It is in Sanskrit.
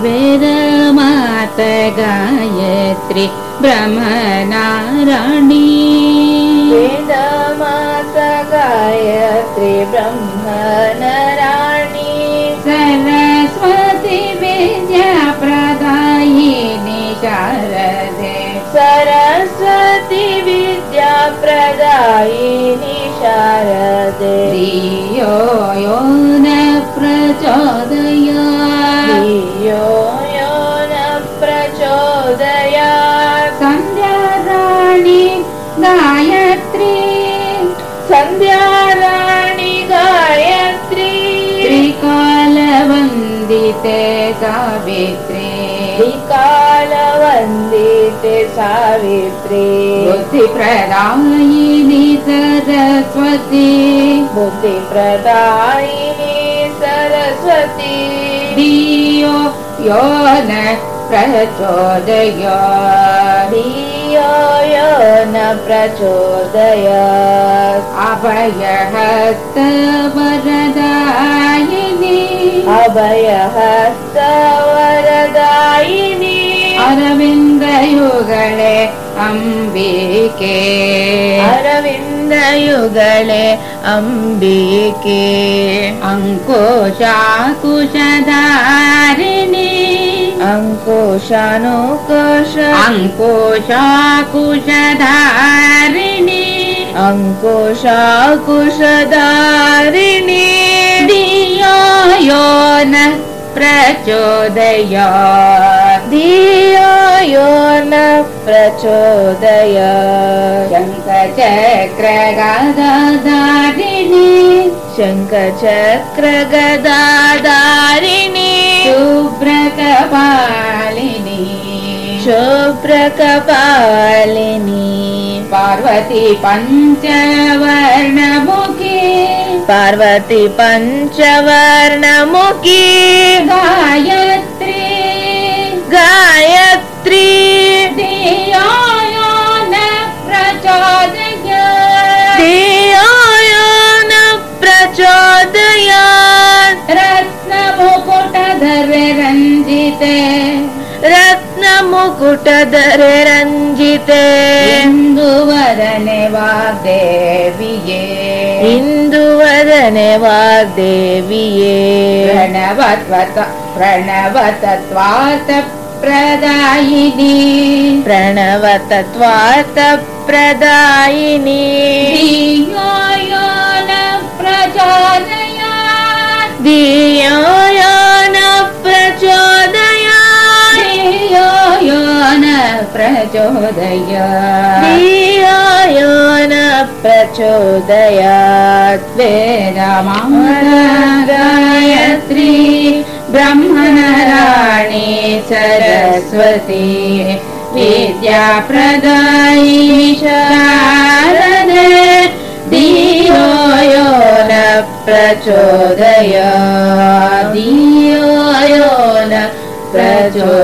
वेदमात गायत्री ब्रह्मनारायणी। वेदमात गायत्री ब्रह्मनराणि सरस्वती विद्या प्रदायिनी शारदे। सरस्वती विद्या शारदे। धियो यो गायत्री। सन्ध्याराणि गायत्री। त्रिकालवन्दिते सावित्री। त्रिकालवन्दिते सावित्री। बुद्धिप्रदायिनी सरस्वती। बुद्धिप्रदायिनी सरस्वती। धियो यो न प्रचोदय यो न प्रचोदयात्। अभयहस्तवरदायिनी। अभयहस्तवरदायिनी। अरविन्दयुगळे अम्बिके। अरविन्दयुगले अम्बिके। अङ्कुशाकुशधारिणी अङ्कुशानुकोश अङ्कुशाकुशधारिणी। अङ्कुशाकुशधारिणी। धियो यो न प्रचोदय धियो यो न प्रचोदय शङ्खचक्रगदाधारिणी शङ्खचक्रगदाधारिणी शुभ्रकपालिनी शुभ्रकपालिनी पार्वती पञ्चवर्णमुखी। पार्वती पञ्चवर्णमुखी। गायत्री रञ्जिते इन्दुवदने वाग्देविये इन्दुवदने वाग्देविये प्रणवत्वत प्रणवतत्वात् प्रदायिनी प्रणवतत्वार्थप्रदायिनी धियो यो न प्रचोदयात् न प्रचोदयात्। धियो यो न प्रचोदयात् वेदमागायत्री ब्रह्मणराणि सरस्वती शारदे धियो यो न प्रचोदय धियो यो न प्रचोदय